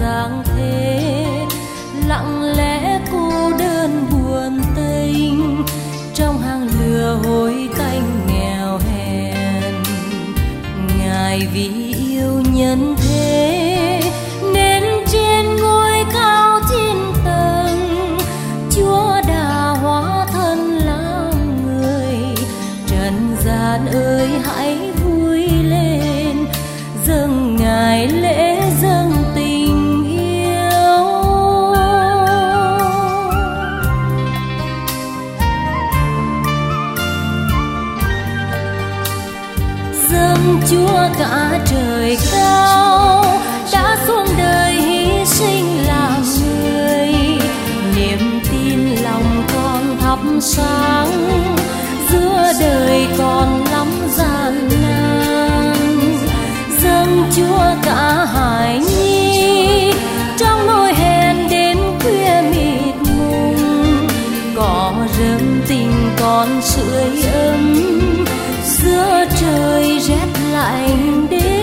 dáng dâng chúa cả trời cao, đã xuống đời hy sinh làm người. Niềm tin lòng con thắp sáng, giữa đời còn lắm gian nan. Dâng chúa cả hải nhi, trong nỗi hèn đến khuya mịt mùng. Cỏ rơm tình còn sưởi ấm trời rét lạnh đêm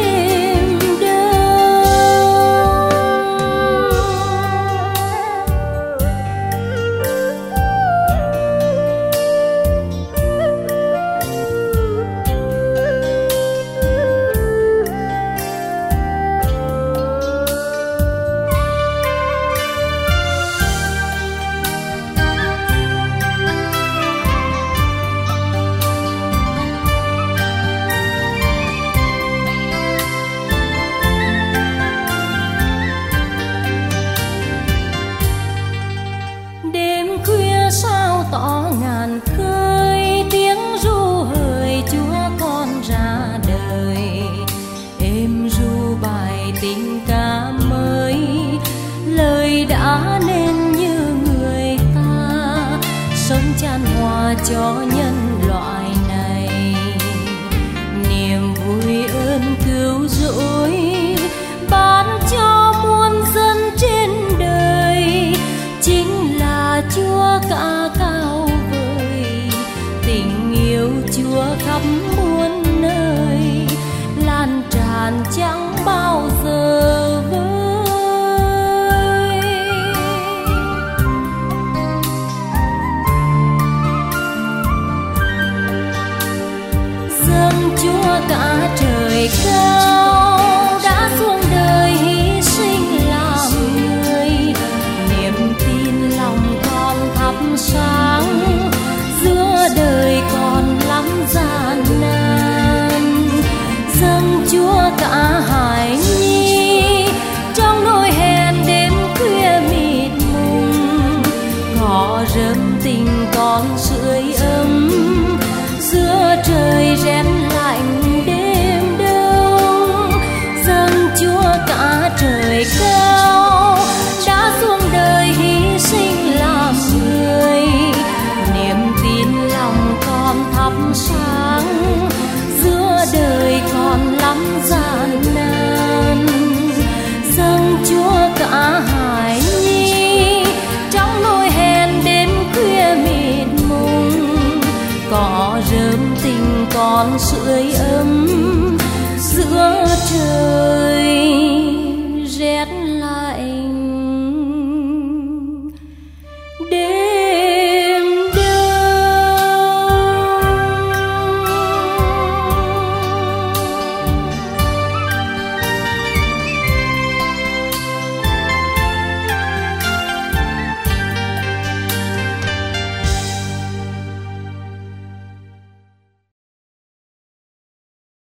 đã nên như người ta, sống chan hòa cho nhân loại này. Niềm vui ơn cứu rỗi ban cho muôn dân trên đời, chính là chúa cả cao vời. Tình yêu chúa khắp chúa cả trời cao đã xuống đời hy sinh làm người. Niềm tin lòng con thắp sáng, giữa đời còn lắm gian nan. Dâng chúa cả hải nhi, trong nỗi hèn đêm khuya mịt mùng. Cỏ rơm tình còn sưởi ấm, giữa trời rơm tình còn sưởi ấm giữa trời